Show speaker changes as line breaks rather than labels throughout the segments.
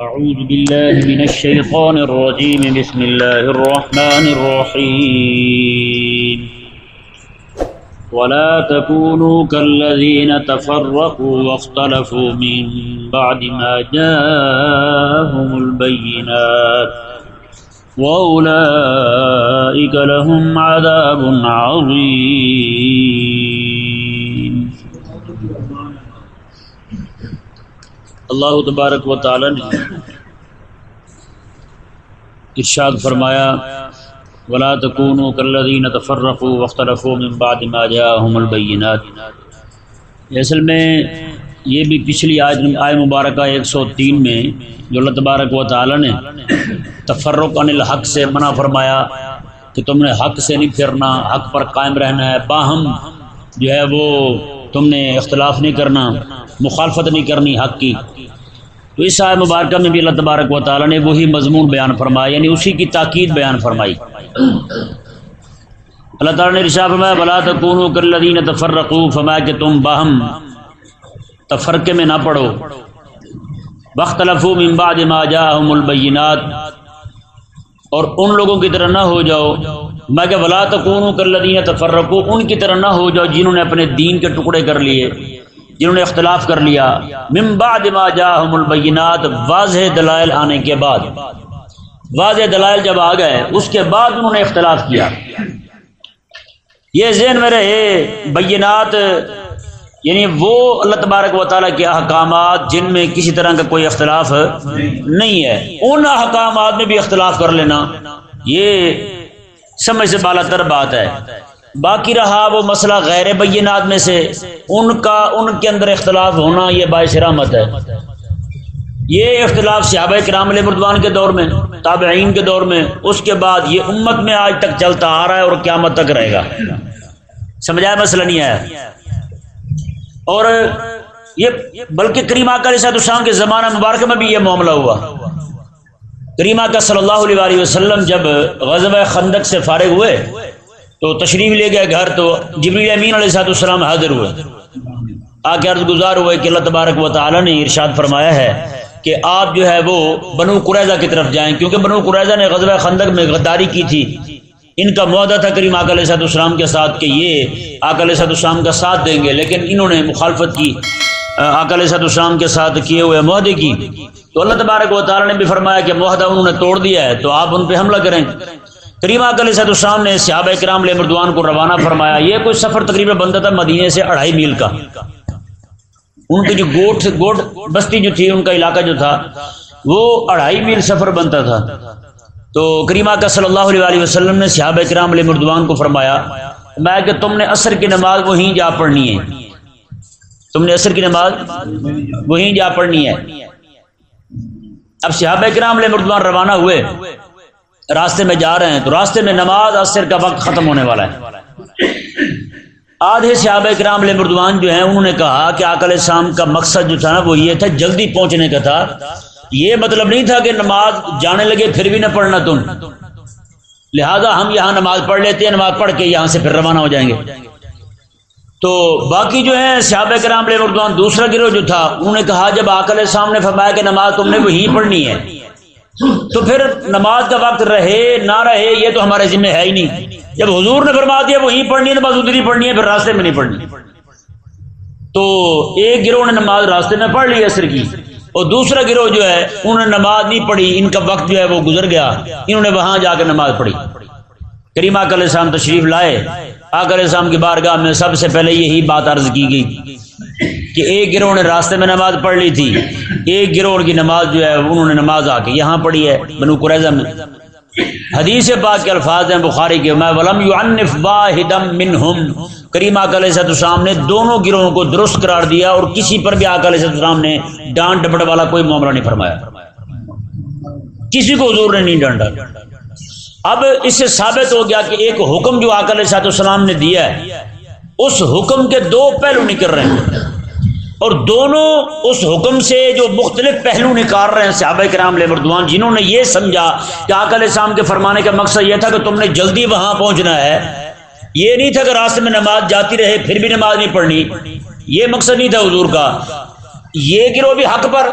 أعوذ بالله من الشيطان الرجيم بسم الله الرحمن الرحيم ولا تكونوا كالذين تفرقوا واختلفوا من بعد ما جاءهم البينات وأولئك لهم عذاب عظيم اللہ تبارک و تعالی نے ارشاد فرمایا ولا تكونوا كالذين تفرقوا واختلفوا من بعد ما جاءهم البينات اصل میں یہ بھی پچھلی آج آئے مبارکہ ایک سو تین میں جو اللہ تبارک و تعالی نے تفرق عن الحق سے منع فرمایا کہ تم نے حق سے نہیں پھرنا حق پر قائم رہنا ہے باہم جو ہے وہ تم نے اختلاف نہیں کرنا مخالفت نہیں کرنی حق کی تو اس آئے مبارکہ میں بھی اللہ تبارک و تعالیٰ نے وہی مضمون بیان فرمایا یعنی اسی کی تاکید بیان فرمائی اللہ تعالیٰ نے رشا فرمایا بلا تکون تنو کردین تفرقو فرمایا کہ تم باہم تفرقے میں نہ پڑھو بخت لفو ام امباد البینات اور ان لوگوں کی طرح نہ ہو جاؤ میں کہ بلا تو لین تفر رکھو ان کی طرح نہ ہو جاؤ جنہوں نے اپنے دین کے ٹکڑے کر لیے جنہوں نے اختلاف کر لیا البینات واضح دلائل آنے کے بعد واضح دلائل جب آ گئے اس کے بعد انہوں نے اختلاف کیا یہ ذہن میں رہے بینات یعنی وہ اللہ تبارک و تعالیٰ کے احکامات جن میں کسی طرح کا کوئی اختلاف نہیں ہے ان احکامات میں بھی اختلاف کر لینا یہ سمجھ سے بالا تر بات ہے باقی رہا وہ مسئلہ غیر بینات میں سے ان کا ان کے اندر اختلاف ہونا یہ باعث رحمت ہے یہ اختلاف صحابہ کرام علیہ مردوان کے دور میں تابعین کے دور میں اس کے بعد یہ امت میں آج تک چلتا آ رہا ہے اور قیامت تک رہے گا سمجھایا مسئلہ نہیں آیا اور یہ بلکہ آکر صاحب السلام کے زمانہ مبارک میں بھی یہ معاملہ ہوا کریمہ کا صلی اللہ علیہ وسلم جب غزب خندق سے فارغ ہوئے تو تشریف لے گئے گھر تو امین علیہ صاحب السلام حاضر ہوئے آ کے عرض گزار ہوئے کہ اللہ تبارک و تعالی نے ارشاد فرمایا ہے کہ آپ جو ہے وہ بنو قریضہ کی طرف جائیں کیونکہ بنو قریضہ نے غزب خندق میں غداری کی تھی ان کا معاہدہ تھا کریم آک علیہ صاحب السلام کے ساتھ کہ یہ آک علیہ صاحب السلام کا ساتھ دیں گے لیکن انہوں نے مخالفت کی آک علیہ صاحب السلام کے ساتھ کیے ہوئے معاہدے کی تو اللہ تبارک و تعالیٰ نے بھی فرمایا کہ معاہدہ انہوں نے توڑ دیا ہے تو آپ ان پہ حملہ کریں کریمہ اکل علیہ السلام نے سیاب کرام علیہ مردوان کو روانہ فرمایا یہ کوئی سفر تقریبا بنتا تھا مدینے سے اڑھائی میل کا ان کی جو گوٹ گوٹ بستی جو تھی ان کا علاقہ جو تھا وہ اڑھائی میل سفر بنتا تھا تو کریمہ کا صلی اللہ علیہ وسلم نے سیاح کرام علیہ مردوان کو فرمایا میں تم نے عصر کی نماز وہیں جا پڑھنی ہے تم نے عصر کی نماز وہیں جا پڑھنی ہے اب صحابہ کرام مردوان روانہ ہوئے راستے میں جا رہے ہیں تو راستے میں نماز اثر کا وقت ختم ہونے والا ہے آدھے صحابہ کرام علیہ مردوان جو ہیں انہوں نے کہا کہ آکل شام کا مقصد جو تھا نا وہ یہ تھا جلدی پہنچنے کا تھا یہ مطلب نہیں تھا کہ نماز جانے لگے پھر بھی نہ پڑھنا تم لہذا ہم یہاں نماز پڑھ لیتے ہیں نماز پڑھ کے یہاں سے پھر روانہ ہو جائیں گے تو باقی جو ہے صحابہ کرام علیہ مردوان دوسرا گروہ جو تھا انہوں نے کہا جب آکل شام نے فرمایا کہ نماز تم نے وہیں پڑھنی ہے تو پھر نماز کا وقت رہے نہ رہے یہ تو ہمارے ذمہ ہے ہی نہیں جب حضور نے فرما دیا وہیں پڑھنی ہے نماز ادھر ہی پڑھنی ہے پھر راستے میں نہیں پڑھنی تو ایک گروہ نے نماز راستے میں پڑھ لی اثر کی اور دوسرا گروہ جو ہے انہوں نے نماز نہیں پڑھی ان کا وقت جو ہے وہ گزر گیا انہوں نے وہاں جا کے نماز پڑھی کریمہ کل شام تشریف لائے آکر اسلام کی بارگاہ میں سب سے پہلے یہی بات عرض کی گئی کہ ایک گروہ نے راستے میں نماز پڑھ لی تھی ایک گروہ کی نماز جو ہے انہوں نے نماز آ کے یہاں پڑھی ہے بنو میں حدیث پاک کے الفاظ ہیں بخاری کے میں ولم یعنف منہم کریم صد السلام نے دونوں گروہوں کو درست قرار دیا اور کسی پر بھی صد السلام نے ڈانٹ ڈپٹ والا کوئی معاملہ نہیں فرمایا کسی کو حضور نے نہیں ڈانٹا اب اس سے ثابت ہو گیا کہ ایک حکم جو سات السلام نے دیا ہے اس حکم کے دو پہلو نکل رہے ہیں اور دونوں اس حکم سے جو مختلف پہلو نکال رہے ہیں صحابہ کرام لے مردوان جنہوں نے یہ سمجھا کہ علیہ السلام کے فرمانے کا مقصد یہ تھا کہ تم نے جلدی وہاں پہنچنا ہے یہ نہیں تھا کہ راستے میں نماز جاتی رہے پھر بھی نماز نہیں پڑھنی یہ مقصد نہیں تھا حضور کا یہ گرو بھی حق پر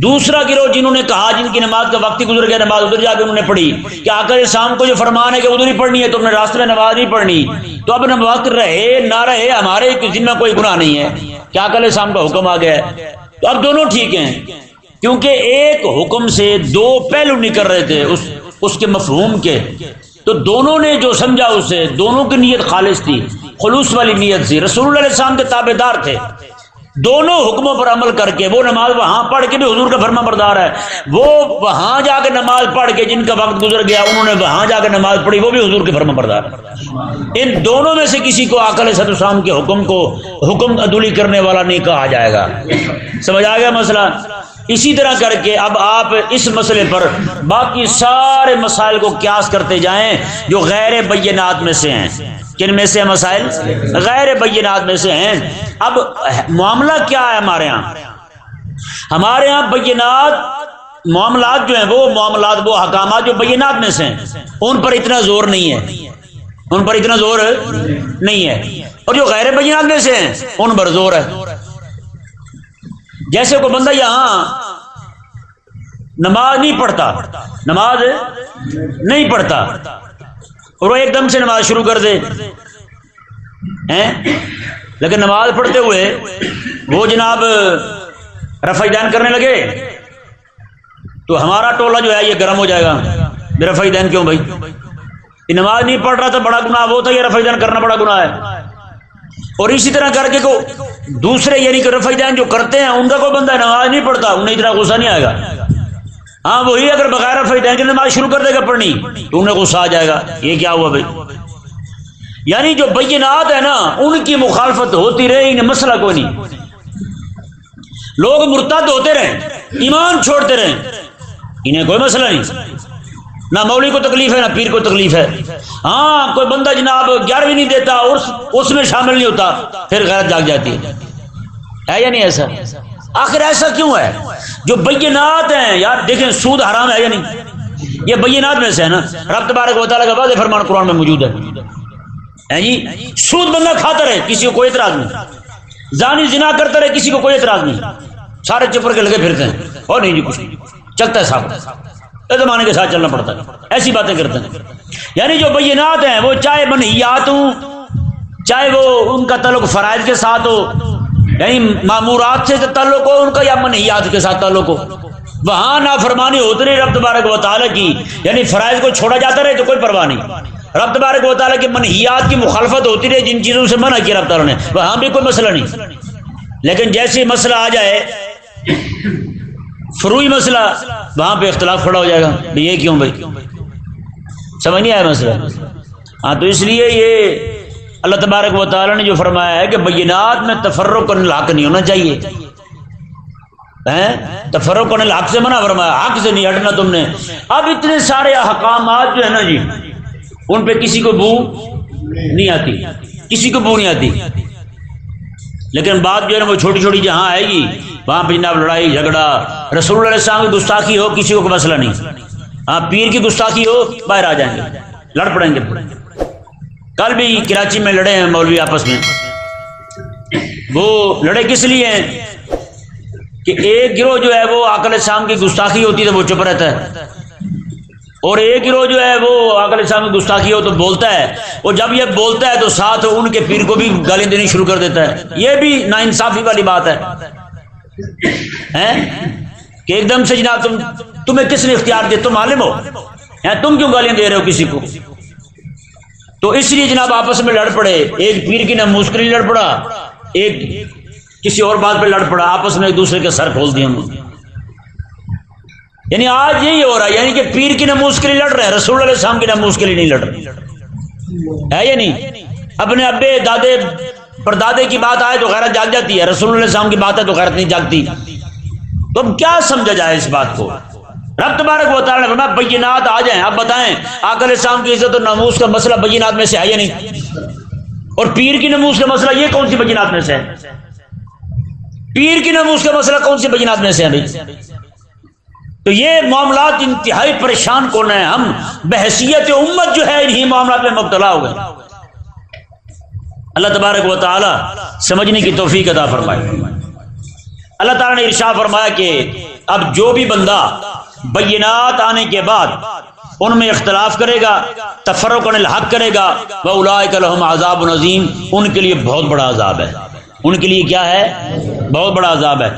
دوسرا گروہ جنہوں نے کہا جن کی نماز کا وقت ہی گزر گیا نماز ادھر جا کے انہوں نے پڑھی کہ کر شام کو جو فرمان ہے کہ ادھر ہی پڑھنی ہے تو نے راستے میں نماز نہیں پڑھنی تو اب وقت رہے نہ رہے ہمارے جن میں کوئی گناہ نہیں ہے کیا کل شام کا حکم آ گیا تو اب دونوں ٹھیک ہیں کیونکہ ایک حکم سے دو پہلو نکل رہے تھے اس اس کے مفہوم کے تو دونوں نے جو سمجھا اسے دونوں کی نیت خالص تھی خلوص والی نیت تھی رسول اللہ علیہ السلام کے تابے دار تھے دونوں حکموں پر عمل کر کے وہ نماز وہاں پڑھ کے بھی حضور کا فرما بردار ہے وہ وہاں جا کے نماز پڑھ کے جن کا وقت گزر گیا انہوں نے وہاں جا کے نماز پڑھی وہ بھی حضور کے فرما بردار ان دونوں میں سے کسی کو آکل ست اسلام کے حکم کو حکم عدولی کرنے والا نہیں کہا جائے گا سمجھ آ گیا مسئلہ اسی طرح کر کے اب آپ اس مسئلے پر باقی سارے مسائل کو قیاس کرتے جائیں جو غیر بینات میں سے ہیں کن میں سے مسائل غیر بینات میں سے ہیں اب معاملہ کیا ہے ہمارے ہاں ہمارے ہاں بینات معاملات جو ہیں وہ معاملات وہ حکامات جو بینات میں سے ہیں ان پر اتنا زور نہیں ہے ان پر اتنا زور نہیں ہے اور جو غیر بینات میں سے ہیں ان پر زور ہے جیسے کوئی بندہ یہاں نماز نہیں پڑھتا نماز نہیں پڑھتا اور وہ ایک دم سے نماز شروع کر دے لیکن نماز پڑھتے ہوئے وہ جناب رفائی دین کرنے لگے تو ہمارا ٹولہ جو ہے یہ گرم ہو جائے گا رفاید دین کیوں بھائی نماز نہیں پڑھ رہا تھا بڑا گناہ وہ تھا یہ رفائی دین کرنا بڑا گناہ ہے اور اسی طرح کر کے کو دوسرے یعنی کہ رفع دین جو کرتے ہیں ان کا کوئی بندہ نماز نہیں پڑھتا انہیں اتنا غصہ نہیں آئے گا ہاں وہی اگر بغیر رفع دین کی نماز شروع کر دے گا پڑھنی تو انہیں غصہ آ جائے گا یہ کیا ہوا بھائی یعنی جو بینات ہے نا ان کی مخالفت ہوتی رہے انہیں مسئلہ کوئی نہیں لوگ مرتد ہوتے رہے ایمان چھوڑتے رہیں انہیں کوئی مسئلہ نہیں نہ مولی کو تکلیف ہے نہ پیر کو تکلیف ہے ہاں کوئی بندہ جناب گیارہویں نہیں دیتا اس, میں شامل نہیں ہوتا پھر غیرت جاگ جاتی ہے یا نہیں ایسا آخر ایسا کیوں ہے جو بینات ہیں یار دیکھیں سود حرام ہے یا نہیں یہ بینات میں سے ہے نا رب تبارک و تعالیٰ کا واضح فرمان قرآن میں موجود ہے جی سود بندہ کھاتا رہے کسی کو کوئی اعتراض نہیں جانی جنا کرتا رہے کسی کو کوئی اعتراض نہیں سارے چپر کے لگے پھرتے ہیں اور نہیں جی کچھ چلتا ہے صاحب زمانے کے ساتھ چلنا پڑتا ہے ایسی باتیں کرتے ہیں یعنی جو بینات ہیں وہ چاہے منحیات ہوں چاہے وہ ان کا تعلق فرائض کے ساتھ ہو یعنی معمورات سے تعلق ہو ان کا یا منحیات کے ساتھ تعلق ہو وہاں نہ فرمانی ہوتے رہے رب تبارک و تعالیٰ کی یعنی فرائض کو چھوڑا جاتا رہے تو کوئی پرواہ نہیں رب تبارک و تعالیٰ کی منحیات کی مخالفت ہوتی رہی جن چیزوں سے منع کیا رب تعالیٰ نے وہاں بھی کوئی مسئلہ نہیں لیکن جیسے مسئلہ آ جائے فروئی مسئلہ وہاں پہ اختلاف کھڑا ہو جائے گا یہ کیوں بھائی سمجھ نہیں آیا مسئلہ ہاں تو اس لیے یہ اللہ تبارک و تعالیٰ نے جو فرمایا ہے کہ بینات میں تفرق کرنے لاک نہیں ہونا چاہیے تفرق سے منع فرمایا حق سے نہیں ہٹنا تم نے اب اتنے سارے احکامات جو ہے نا جی ان پہ کسی کو بو نہیں آتی کسی کو بو نہیں آتی لیکن بات جو ہے نا وہ چھوٹی چھوٹی جہاں آئے گی وہاں پہ جناب لڑائی جھگڑا رسول اللہ علیہ السلام کی گستاخی ہو کسی کو مسئلہ نہیں ہاں پیر کی گستاخی ہو باہر آ جائیں گے لڑ پڑیں گے کل بھی کراچی میں لڑے ہیں مولوی آپس میں وہ لڑے کس لیے ہیں کہ ایک گروہ جو ہے وہ شام کی گستاخی ہوتی ہے تو وہ چپ رہتا ہے اور ایک ہی جو ہے وہ گستاخی ہو تو بولتا ہے اور جب یہ بولتا ہے تو ساتھ ان کے پیر کو بھی گالیاں دینی شروع کر دیتا ہے یہ بھی نا انصافی والی بات ہے کہ ایک دم سے جناب تم تمہیں کس نے اختیار دیا تم عالم ہو تم کیوں گالیاں دے رہے ہو کسی کو تو اس لیے جناب آپس میں لڑ پڑے ایک پیر کی نہ مسکری لڑ پڑا ایک کسی اور بات پہ لڑ پڑا آپس میں ایک دوسرے کے سر کھول دیا یعنی آج یہی ہو رہا ہے یعنی کہ پیر کی نموز کے لیے لڑ رہے ہیں رسول علیہ السلام کی نموز کے لیے نہیں لڑ رہے ہے یا نہیں اپنے ابے دادے پر دادے کی بات آئے تو غیرت جاگ جاتی ہے رسول علیہ السلام کی بات ہے تو غیرت نہیں جاگتی تو کیا سمجھا جائے اس بات کو رب تبارک بتا رہے بینات آ جائیں آپ بتائیں آکل السلام کی عزت و نموز کا مسئلہ بینات میں سے ہے یا نہیں اور پیر کی نموز کا مسئلہ یہ کون سی بجینات میں سے ہے پیر کی نموز کا مسئلہ کون سی بجینات میں سے ہے بھائی تو یہ معاملات انتہائی پریشان کون ہیں ہم بحثیت امت جو ہے انہی معاملات میں مبتلا ہو گئے اللہ تبارک و تعالی سمجھنے کی توفیق ادا فرمائے اللہ تعالی نے ارشا فرمایا کہ اب جو بھی بندہ بینات آنے کے بعد ان میں اختلاف کرے گا تفرق الحق کرے گا بلاک الحم عذاب العظیم ان کے لیے بہت بڑا عذاب ہے ان کے لیے کیا ہے بہت بڑا عذاب ہے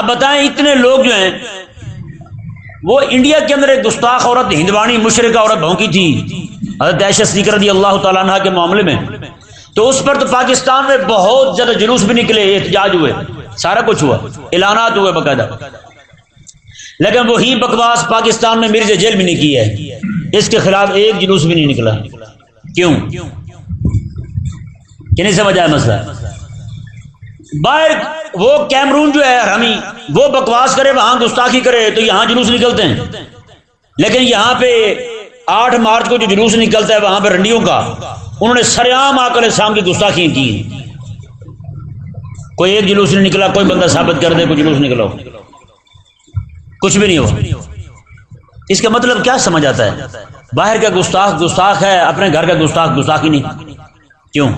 اب بتائیں اتنے لوگ جو ہیں وہ انڈیا کے اندر ایک گستاخ عورت ہندوانی مشرقہ عورت بھونکی تھی حضرت عائشہ سیکر رضی اللہ تعالیٰ عنہ کے معاملے میں تو اس پر تو پاکستان میں بہت زیادہ جلوس بھی نکلے احتجاج ہوئے سارا کچھ ہوا اعلانات ہوئے باقاعدہ لیکن وہی بکواس پاکستان میں مرزا جیل بھی نہیں کی ہے اس کے خلاف ایک جلوس بھی نہیں نکلا کیوں کہ نہیں سمجھ آیا مسئلہ باہر وہ کیمرون جو ہے وہ بکواس کرے وہاں گستاخی کرے تو یہاں جلوس نکلتے ہیں لیکن یہاں پہ آٹھ مارچ کو جو جلوس نکلتا ہے وہاں پہ رنڈیوں کا انہوں نے گستاخی کی کوئی ایک جلوس نہیں نکلا کوئی بندہ ثابت کر دے کوئی جلوس نکلا کچھ بھی نہیں ہو اس کا مطلب کیا سمجھ آتا ہے باہر کا گستاخ گستاخ ہے اپنے گھر کا گستاخ گستاخی نہیں کیوں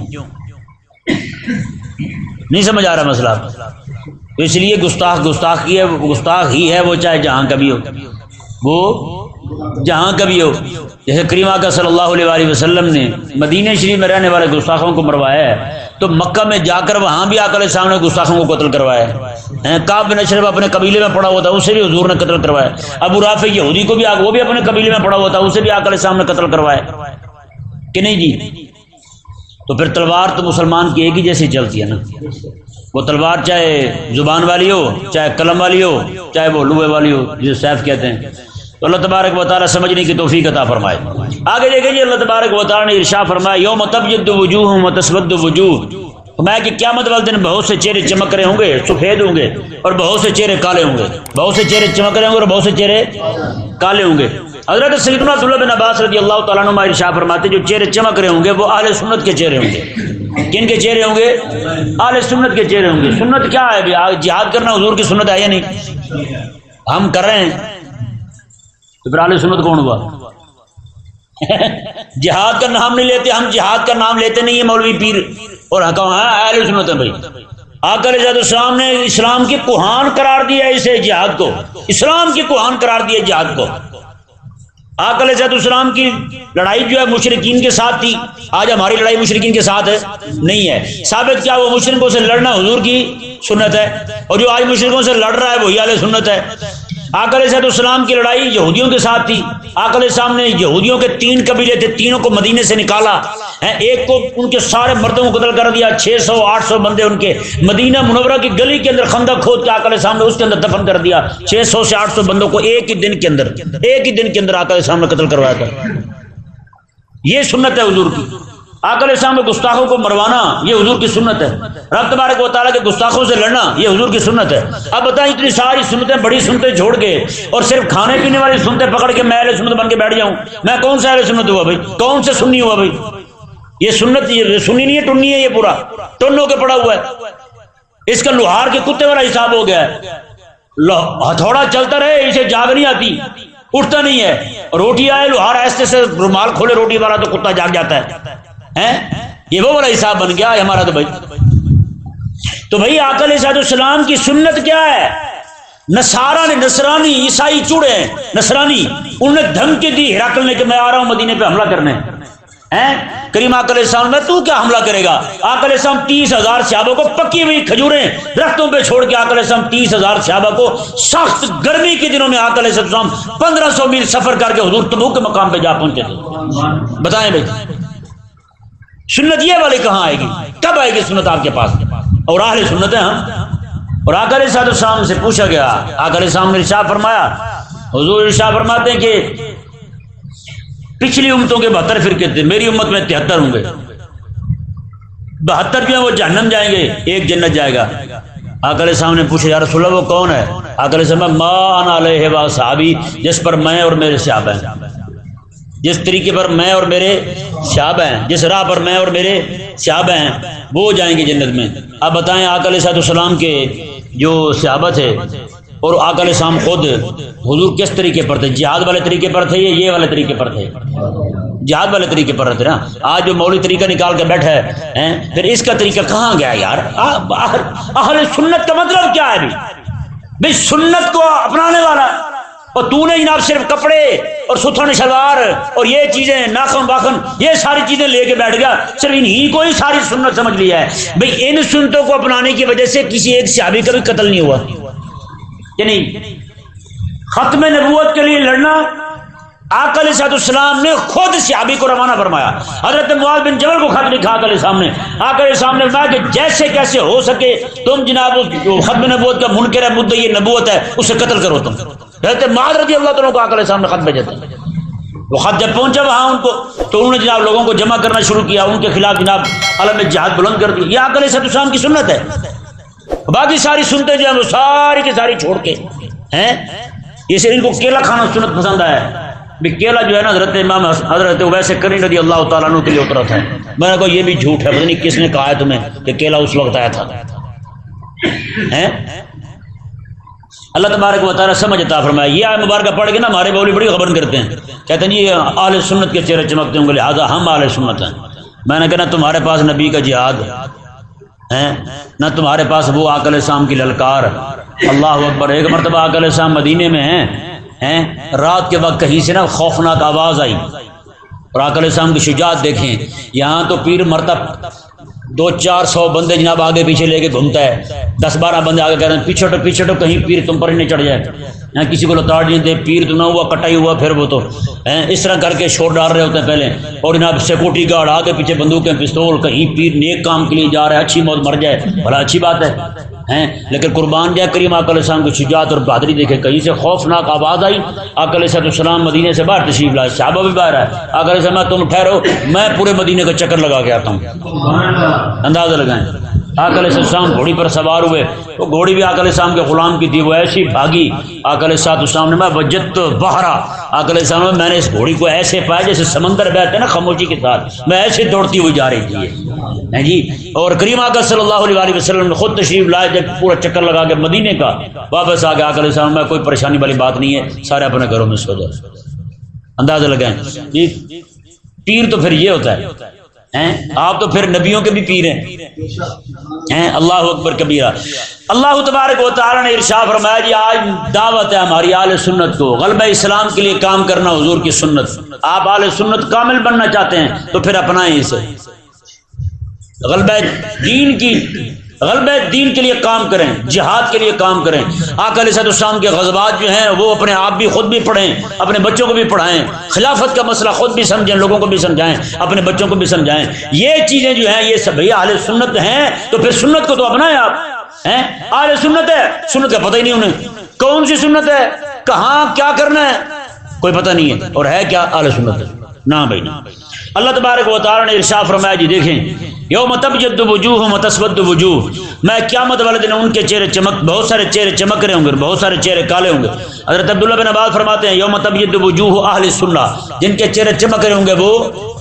نہیں سمجھ آ رہا مسئلہ تو اس لیے گستاخ گستاخ کی ہے گستاخ ہی ہے وہ چاہے جہاں کبھی ہو وہ جہاں کبھی ہو جیسے کریما کا صلی اللہ علیہ وسلم نے مدینہ شریف میں رہنے والے گستاخوں کو مروایا ہے تو مکہ میں جا کر وہاں بھی اکلے سامنے گستاخوں کو قتل کاب بن اشرف اپنے قبیلے میں پڑا ہوا تھا اسے بھی حضور نے قتل کروایا ابو رافع یہودی کو بھی وہ بھی اپنے قبیلے میں پڑا ہوا تھا اسے بھی آکلے سامنے قتل کروایا کہ نہیں جی تو پھر تلوار تو مسلمان کی ایک ہی جیسی چلتی ہے نا وہ تلوار چاہے زبان والی ہو چاہے قلم والی ہو چاہے وہ لوہے والی ہو جسے سیف کہتے ہیں تو اللہ تبارک و تعالیٰ سمجھنے کی توفیق عطا فرمائے آگے دیکھیں جی اللہ تبارک و تعالیٰ نے ارشا فرمائے یوم تبجد وجوہ متسبد وجوہ میں کہ قیامت والے دن بہت سے چہرے چمک رہے ہوں گے سفید ہوں گے اور بہت سے چہرے کالے ہوں گے بہت سے چہرے چمک رہے ہوں گے اور بہت سے چہرے کالے ہوں گے حضرت عبداللہ صلی اللہ رضی اللہ تعالیٰ نما ارشا فرماتے جو چہرے چمک رہے ہوں گے وہ آل سنت کے چہرے ہوں گے کن کے چہرے ہوں گے آل سنت کے چہرے ہوں گے سنت کیا ہے جہاد کرنا حضور کی سنت ہے یا نہیں ہم کر رہے ہیں تو پھر سنت کون ہوا جہاد کا نام نہیں لیتے ہم جہاد کا نام لیتے نہیں مولوی پیر اور حکم ہاں، ہے بھائی آکر السلام نے اسلام کی کوہان قرار دیا اسے جہاد کو اسلام کی کوہان قرار دیا جہاد کو آک علیہ صحت السلام کی لڑائی جو ہے مشرقین کے ساتھ تھی آج ہماری لڑائی مشرقین کے ساتھ ہے نہیں ہے ثابت کیا وہ مشرقوں سے لڑنا حضور کی سنت ہے اور جو آج مشرقوں سے لڑ رہا ہے وہی علیہ سنت ہے آکل صحت السلام کی لڑائی یہودیوں کے ساتھ تھی آکل نے یہودیوں کے تین قبیلے تھے تینوں کو مدینے سے نکالا ایک کو ان کے سارے مردوں کو قتل کر دیا چھ سو آٹھ سو بندے ان کے مدینہ منورہ کی گلی کے اندر خندہ کھود کے آکل آکال نے اس کے اندر دفن کر دیا چھ سو سے آٹھ سو بندوں کو ایک ہی دن کے اندر ایک ہی دن کے اندر آکل نے قتل کروایا تھا یہ سنت ہے حضور کی آکل اسلام کے گستاخوں کو مروانا یہ حضور کی سنت ہے رب تبارک و تعالیٰ کے گستاخوں سے لڑنا یہ حضور کی سنت ہے اب بتائیں اتنی ساری سنتیں بڑی سنتیں چھوڑ کے اور صرف کھانے پینے والی سنتیں پکڑ کے میں اہل سنت بن کے بیٹھ جاؤں میں کون سا اہل سنت ہوا بھائی کون سے سنی ہوا بھائی یہ سنت یہ سنی نہیں ہے ٹنی ہے یہ پورا ٹن ہو کے پڑا ہوا ہے اس کا لوہار کے کتے والا حساب ہو گیا ہے ہتھوڑا چلتا رہے اسے جاگ نہیں آتی اٹھتا نہیں ہے روٹی آئے لوہار ایسے سے رومال کھولے روٹی والا تو کتا جاگ جاتا ہے ہیں یہ وہ والا حساب بن گیا ہمارا تو بھائی تو بھائی آکل علیہ السلام کی سنت کیا ہے نسارا نے نسرانی عیسائی چوڑے ہیں نسرانی انہوں نے دھمکی دی ہراکل نے کہ میں آ رہا ہوں مدینے پہ حملہ کرنے کریم آکل اسلام میں تو کیا حملہ کرے گا آکل اسلام تیس ہزار سیابوں کو پکی ہوئی کھجوریں درختوں پہ چھوڑ کے آکل اسلام تیس ہزار سیابہ کو سخت گرمی کے دنوں میں آکل اسلام پندرہ سو میل سفر کر کے حضور تبو کے مقام پہ جا پہنچے بتائیں بھائی سنت یہ والی کہاں آئے گی کب آئے گی سنت آپ کے پاس اور اہل سنت ہیں ہم اور آکر صاحب السلام سے پوچھا گیا آکر السلام نے ارشاد فرمایا حضور ارشاد فرماتے ہیں کہ پچھلی امتوں کے بہتر فرقے تھے میری امت میں تہتر ہوں گے بہتر جو ہیں وہ جہنم جائیں گے ایک جنت جائے گا آکر صاحب نے پوچھا یار رسول اللہ وہ کون ہے آکر صاحب ماں علیہ صحابی جس پر میں اور میرے صحابہ ہیں جس طریقے پر میں اور میرے شاب ہیں جس راہ پر میں اور میرے شاب ہیں وہ جائیں گے جنت میں اب بتائیں آکل علیہ السلام کے جو سیابت ہے اور آکل السلام خود حضور کس طریقے پر تھے جہاد والے طریقے پر تھے یا یہ والے طریقے پر تھے جہاد والے طریقے پر رہتے نا آج جو مولی طریقہ نکال کے بیٹھا ہے پھر اس کا طریقہ کہاں گیا یار اہل سنت کا مطلب کیا ہے بھائی سنت کو اپنانے والا اور تو نے جناب صرف کپڑے اور ستھن شلوار اور یہ چیزیں ناخن باخن یہ ساری چیزیں لے کے بیٹھ گیا صرف انہی کو ہی ساری سنت سمجھ لیا ہے بھئی ان سنتوں کو اپنانے کی وجہ سے کسی ایک صحابی کا بھی قتل نہیں ہوا یا یعنی نہیں ختم نبوت کے لیے لڑنا آکل علیہ السلام نے خود صحابی کو روانہ فرمایا حضرت معاذ بن جبل کو خط لکھا آکل علیہ السلام نے آقا علیہ نے فرمایا کہ جیسے کیسے ہو سکے تم جناب ختم نبوت کا منکر ہے مدعی نبوت ہے اسے قتل کرو تم حضرت معاذ رضی اللہ تعالیٰ کو آ کر سامنے خط بھیجا تھا وہ خط جب پہنچا وہاں ان کو تو انہوں نے جناب لوگوں کو جمع کرنا شروع کیا ان کے خلاف جناب علم جہاد بلند کر دی یہ آکل صحت السلام کی سنت ہے باقی ساری سنتے جو ہیں وہ ساری کی ساری چھوڑ کے ہیں یہ صرف ان کو کیلا کھانا سنت پسند آیا ہے بھی کیلا جو ہے نا حضرت امام حضرت ویسے کریں رضی اللہ تعالیٰ عنہ کے لیے اترا تھا میں نے کہا یہ بھی جھوٹ ہے پتہ نہیں کس نے کہا ہے تمہیں کہ کیلا اس وقت آیا تھا اللہ تبارک و تعالیٰ سمجھ عطا فرمایا یہ آئے مبارکہ پڑھ کے نا ہمارے بولی بڑی خبر کرتے ہیں کہتے ہیں یہ سنت کے چہرے چمکتے ہوں گے لہٰذا ہم سنت ہیں میں نے کہا نہ تمہارے پاس نبی کا جہاد ہے نہ تمہارے پاس وہ آکل کی للکار اللہ اکبر ایک مرتبہ آکل مدینے میں ہیں رات کے وقت کہیں سے نا خوفناک آواز آئی اور آکل کی شجاعت دیکھیں یہاں تو پیر مرتبہ دو چار سو بندے جناب آگے پیچھے لے کے گھومتا ہے دس بارہ بندے آگے کہہ رہے ہیں پیچھے ٹو پیچھے ٹو کہیں پیر تم پر ہی نہیں چڑھ جائے کسی کو لتاڑ نہیں دے پیر تو نہ ہوا کٹائی ہوا پھر وہ تو اس طرح کر کے شور ڈال رہے ہوتے ہیں پہلے اور جناب سیکورٹی گارڈ آ کے پیچھے بندوق ہیں پستول کہیں پیر نیک کام کے لیے جا رہا ہے اچھی موت مر جائے بھلا اچھی بات ہے لیکن قربان جائے کریم السلام کو شجاعت اور بہادری دیکھے کہیں سے خوفناک آواز آئی صاحب السلام مدینے سے باہر تشریف لائے صحابہ بھی باہر آئے علیہ السلام تم ٹھہرو میں پورے مدینے کا چکر لگا کے آتا ہوں اندازہ لگائیں آکل گھوڑی پر سوار ہوئے وہ گھوڑی بھی آکل السلام کے غلام کی تھی وہ ایسی بھاگی آکل آکل نے نے میں میں میں بہرا اس گھوڑی کو ایسے پایا جیسے سمندر بہتے ہیں نا خاموشی کے ساتھ میں ایسے دوڑتی ہوئی جا رہی تھی جی اور کریم آکر صلی اللہ علیہ وسلم نے خود تشریف لائے جب پورا چکر لگا کے مدینے کا واپس آ کے آکل میں کوئی پریشانی والی بات نہیں ہے سارے اپنے گھروں میں سو اندازہ لگائیں جی تیر تو پھر یہ ہوتا ہے آپ تو پھر نبیوں کے بھی پیر ہیں اللہ اکبر کبیرہ اللہ تبارک و تعالیٰ نے ارشاد فرمایا جی آج دعوت ہے ہماری آل سنت کو غلبہ اسلام کے لیے کام کرنا حضور کی سنت آپ آل سنت کامل بننا چاہتے ہیں تو پھر اپنائیں اسے غلبہ دین کی غلب دین کے لیے کام کریں جہاد کے لیے کام کریں آکل صد السلام کے غذبات جو ہیں وہ اپنے آپ بھی خود بھی پڑھیں اپنے بچوں کو بھی پڑھائیں خلافت کا مسئلہ خود بھی سمجھیں لوگوں کو بھی سمجھائیں اپنے بچوں کو بھی سمجھائیں یہ چیزیں جو ہیں یہ سب اہل سنت ہیں تو پھر سنت کو تو اپنا ہے آپ اہل سنت ہے سنت کا پتہ ہی نہیں انہیں کون سی سنت ہے کہاں کیا کرنا ہے کوئی پتہ نہیں ہے اور ہے کیا اہل سنت نہ بھائی اللہ تبارک و نے ارشا فرمایا جی دیکھیں میں والے دن ان کے چہرے چمک بہت سارے چہرے چمک رہے ہوں گے بہت سارے چہرے کالے ہوں گے بن فرماتے ہیں وجوہ آہل سننا جن کے چہرے چمک رہے ہوں گے وہ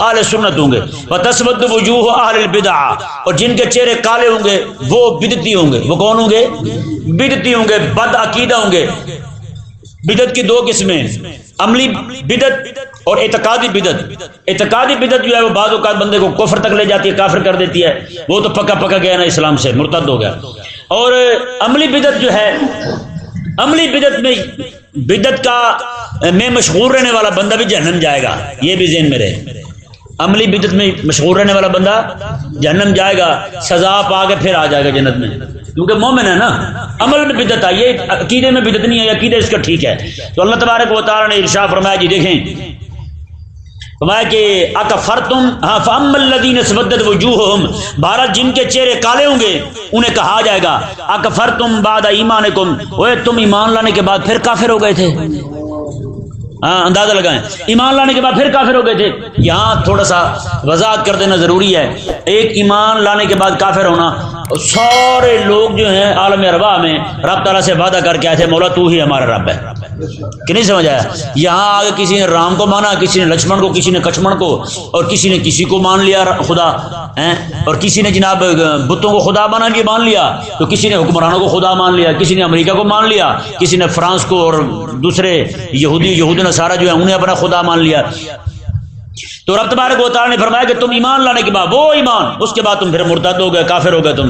آل سنت ہوں گے وہ تسبد اہل بدا اور جن کے چہرے کالے ہوں گے وہ بدتی ہوں گے وہ کون ہوں گے بدتی ہوں گے بد عقیدہ ہوں گے بدت کی دو قسمیں عملی بدت اور اعتقادی بدت اعتقادی بدت جو ہے وہ بعض اوقات بندے کو کفر تک لے جاتی ہے کافر کر دیتی ہے وہ تو پکا پکا گیا نا اسلام سے مرتد ہو گیا اور عملی بدت جو ہے عملی بدت میں بدت کا میں مشغور رہنے والا بندہ بھی جہنم جائے گا یہ بھی ذہن میں رہے عملی بدت میں مشغور رہنے والا بندہ جہنم جائے گا سزا پا کے پھر آ جائے گا جنت میں کیونکہ مومن ہے نا عمل میں بدت آئی ہے عقیدے میں بدت نہیں ہے عقیدہ اس کا ٹھیک ہے تو اللہ تبارک و تعالیٰ نے ارشا فرمایا جی دیکھیں فرمایا کہ اک فرتم ہاں فام الدی سبدت وجوہ ہم جن کے چہرے کالے ہوں گے انہیں کہا جائے گا اک فرتم باد ایمان کم تم ایمان لانے کے بعد پھر کافر ہو گئے تھے ہاں، اندازہ لگائیں ایمان لانے کے بعد پھر کافر ہو گئے تھے یہاں تھوڑا سا وضاحت کر دینا ضروری ہے ایک ایمان لانے کے بعد کافر ہونا سارے لوگ جو ہیں عالم اربا میں رب تعالیٰ سے وعدہ کر کے آئے تھے مولا تو ہی ہمارا رب ہے کہ نہیں سمجھ آیا یہاں آگے کسی نے رام کو مانا کسی نے لکشمن کو کسی نے کچمن کو اور کسی نے کسی کو مان لیا خدا اور کسی نے جناب بتوں کو خدا مانا کہ مان لیا تو کسی نے حکمرانوں کو خدا مان لیا کسی نے امریکہ کو مان لیا کسی نے فرانس کو اور دوسرے یہودی یہود نصارہ جو ہے انہیں اپنا خدا مان لیا تو رب تبارک و تعالی نے فرمایا کہ تم ایمان لانے کے بعد وہ ایمان اس کے بعد تم پھر مرتد ہو گئے کافر ہو گئے تم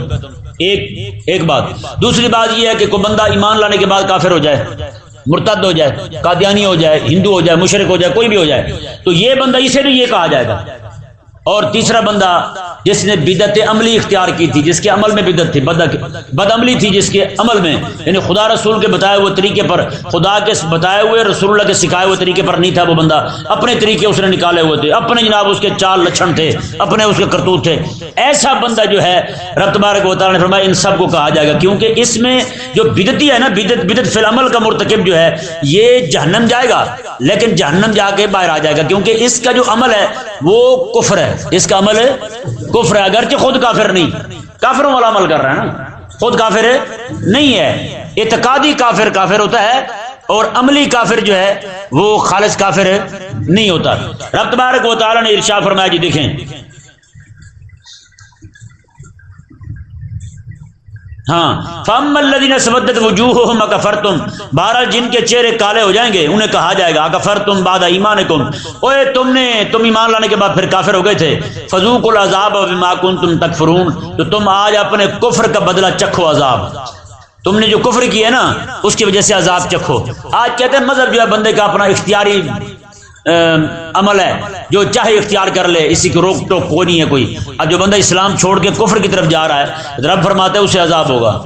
ایک ایک بات دوسری بات یہ ہے کہ کوئی بندہ ایمان لانے کے بعد کافر ہو جائے مرتد ہو جائے قادیانی ہو جائے ہندو ہو جائے مشرق ہو جائے کوئی بھی ہو جائے تو یہ بندہ اسے بھی یہ کہا جائے گا اور تیسرا بندہ جس نے بدت عملی اختیار کی تھی جس کے عمل میں بدت تھی بد بد عملی تھی جس کے عمل میں یعنی خدا رسول کے بتائے ہوئے طریقے پر خدا کے بتائے ہوئے رسول اللہ کے سکھائے ہوئے طریقے پر نہیں تھا وہ بندہ اپنے طریقے اس نے نکالے ہوئے تھے اپنے جناب اس کے چال لچھن تھے اپنے اس کے کرتوت تھے ایسا بندہ جو ہے رب تبارک نے فرمایا ان سب کو کہا جائے گا کیونکہ اس میں جو بدتی ہے نا بدت بدت العمل کا مرتکب جو ہے یہ جہنم جائے گا لیکن جہنم جا کے باہر آ جائے گا کیونکہ اس کا جو عمل ہے وہ کفر ہے اس کا عمل کفر ہے اگرچہ خود کافر نہیں کافروں والا عمل کر رہا ہے نا خود کافر نہیں ہے اعتقادی کافر کافر ہوتا ہے اور عملی کافر جو ہے وہ خالص کافر نہیں ہوتا رب تبارک و تعالی نے ارشاد فرمایا جی دیکھیں ہاں سبدت وجوہ اکفر کالے ہو جائیں گے انہیں کہا جائے گا تم ایمان کم تم تم نے ایمان لانے کے بعد پھر کافر ہو گئے تھے فضوق فضوک العزاب تم تک تو تم آج اپنے کفر کا بدلہ چکھو عذاب تم نے جو کفر کیا ہے نا اس کی وجہ سے عذاب چکھو آج کہتے ہیں مذہب جو ہے بندے کا اپنا اختیاری عمل ہے جو چاہے اختیار کر لے اسی کی روک ٹوک کو نہیں ہے کوئی اب جو بندہ اسلام چھوڑ کے کفر کی طرف جا رہا ہے رب فرماتا ہے اسے عذاب ہوگا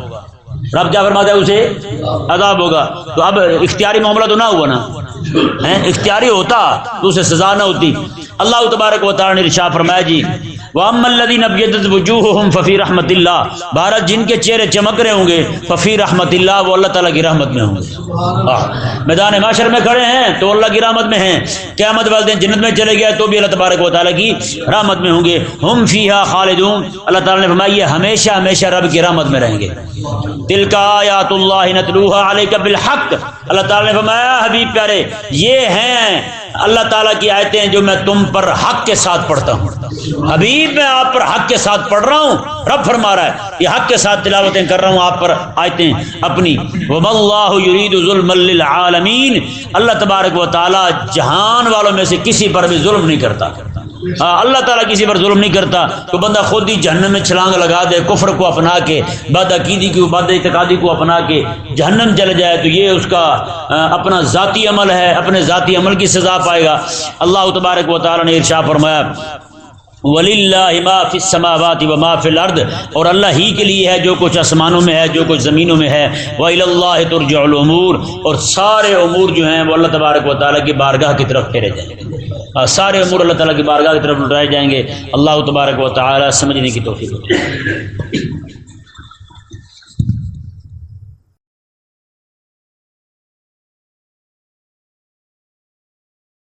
رب کیا فرماتا ہے اسے عذاب ہوگا تو اب اختیاری معاملہ تو نہ ہوا نا اختیاری ہوتا تو اسے سزا نہ ہوتی اللہ تبارک و تعالی نے رشا فرمایا جی ففی رحمت اللہ بھارت جن کے چہرے چمک رہے ہوں گے ففی رحمت اللہ وہ اللہ تعالیٰ کی رحمت میں ہوں گے میدان معاشر میں کھڑے ہیں تو اللہ کی رحمت میں ہیں قیامت مت جنت میں چلے گیا تو بھی اللہ تبارک و تعالیٰ کی رحمت میں ہوں گے ہم فی ہا خالدوم اللہ تعالیٰ فرمائیے ہمیشہ ہمیشہ رب کی رحمت میں رہیں گے تلک آیات اللہ نتلوہا علیک بالحق اللہ تعالیٰ نے فرمایا حبیب پیارے یہ ہیں اللہ تعالیٰ کی آیتیں جو میں تم پر حق کے ساتھ پڑھتا ہوں حبیب میں آپ پر حق کے ساتھ پڑھ رہا ہوں رب فرما رہا ہے یہ حق کے ساتھ تلاوتیں کر رہا ہوں آپ پر آیتیں اپنی وم اللہ یرید ظلم اللہ تبارک و تعالیٰ جہان والوں میں سے کسی پر بھی ظلم نہیں کرتا ہاں، اللہ تعالیٰ کسی پر ظلم نہیں کرتا تو بندہ خود ہی جہنم میں چھلانگ لگا دے کفر کو اپنا کے بد عقیدی کو اپنا کے جہنم چل جائے تو یہ اس کا اپنا ذاتی عمل ہے اپنے ذاتی عمل کی سزا پائے گا اللہ تبارک و تعالیٰ نے ارشا فرمایا ولی اللہ اور اللہ ہی کے لیے ہے جو کچھ آسمانوں میں ہے جو کچھ زمینوں میں ہے وہ اللہ ترجم اور سارے امور جو ہیں وہ اللہ تبارک و تعالیٰ کی بارگاہ کی طرف پھیرے گے سارے امور اللہ تعالیٰ کی بارگاہ کی طرف لٹائے جائیں گے اللہ تبارک و تعالیٰ سمجھنے کی توفیق